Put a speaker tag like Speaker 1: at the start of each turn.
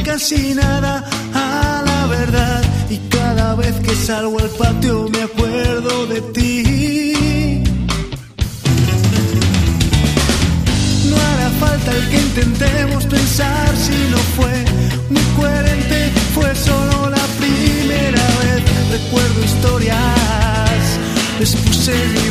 Speaker 1: casi nada a la verdad. Y cada vez que salgo al patio me acuerdo de ti. No hará falta el que intentemos pensar si no fue muy coherente, fue solo la primera vez. Recuerdo historias, les puse mi